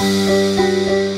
Música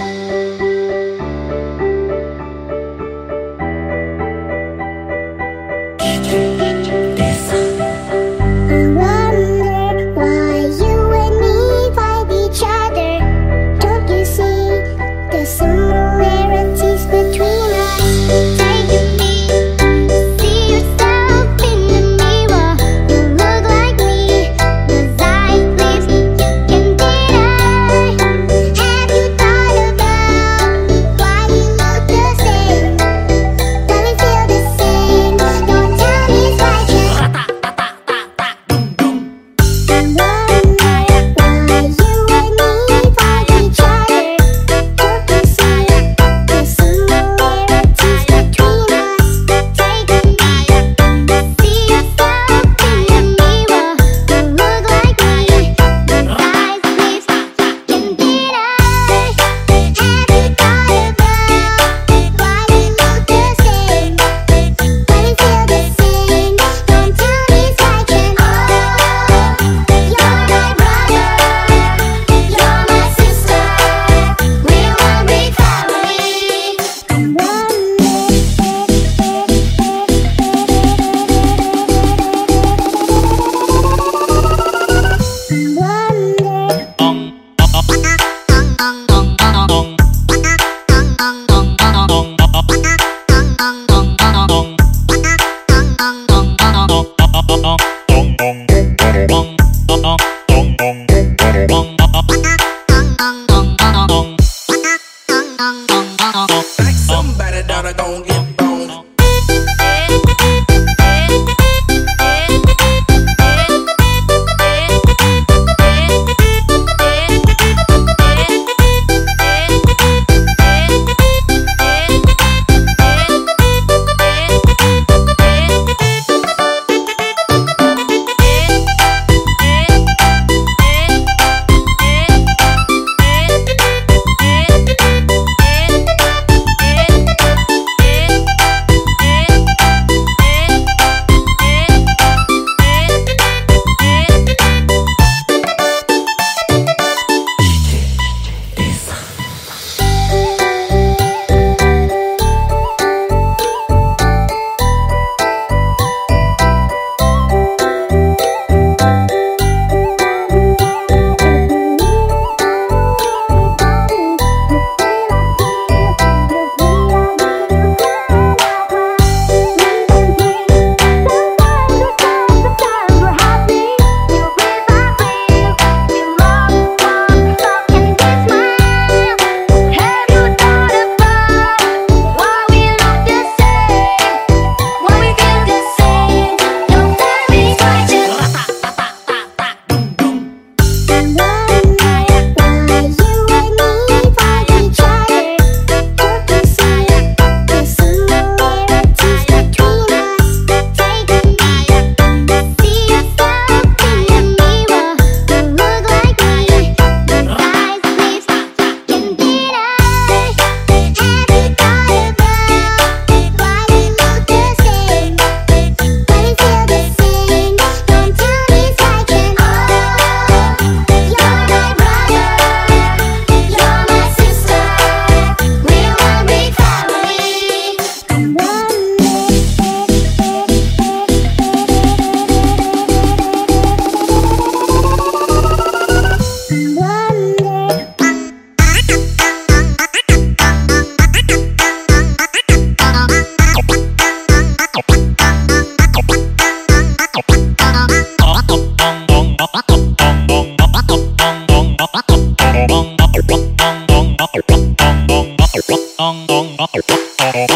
on on on on